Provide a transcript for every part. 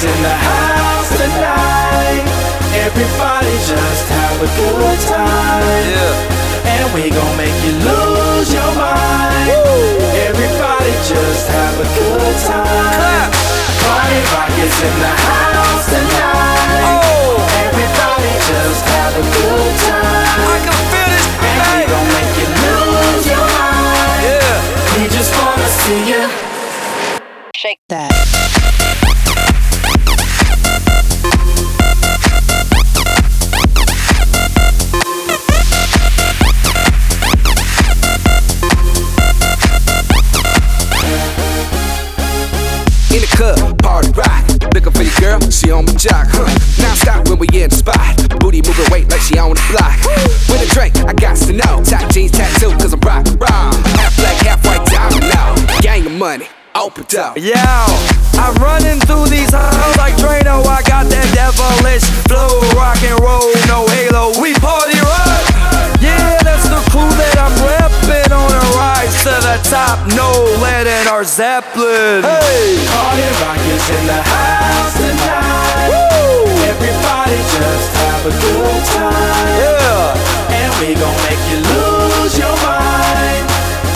Party rock is in the house tonight. Everybody just have a good time. Yeah. And we gon' make you lose your mind. Everybody just have a good time. Clap. Party rock is in the house tonight. Oh, Everybody just have a good time. I can feel this And we gon' make you lose your mind. Yeah. We just wanna see you. Shake that. Club, party rock. Looking for your girl, she on my jock, huh? Now stop when we in the spot. Booty moving weight like she on the block. With a drink, I got to know. Top jeans tattoo, cause I'm rock raw. Half black, half white diamond now. Gang of money, open up. Yo, I'm running through these the top. No lead in our Zeppelin. Hey, Party rock is in the house tonight. Everybody just have a good time. yeah. And we gon' make you lose your mind.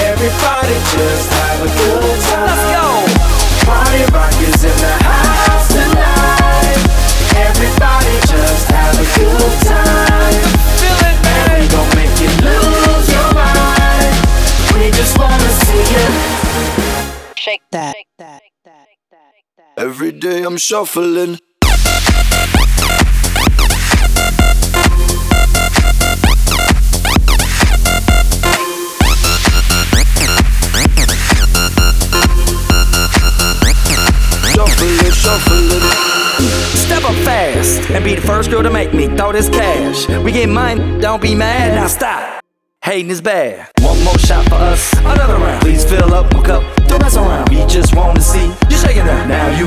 Everybody just Shake that. Shake that. Every day I'm shuffling. Shuffling, shuffling. Step up fast and be the first girl to make me throw this cash. We get mine, don't be mad, now stop. Hating is bad. One more shot for us, another round. Please fill up my cup, don't mess around. We just wanna see you shaking that. Now you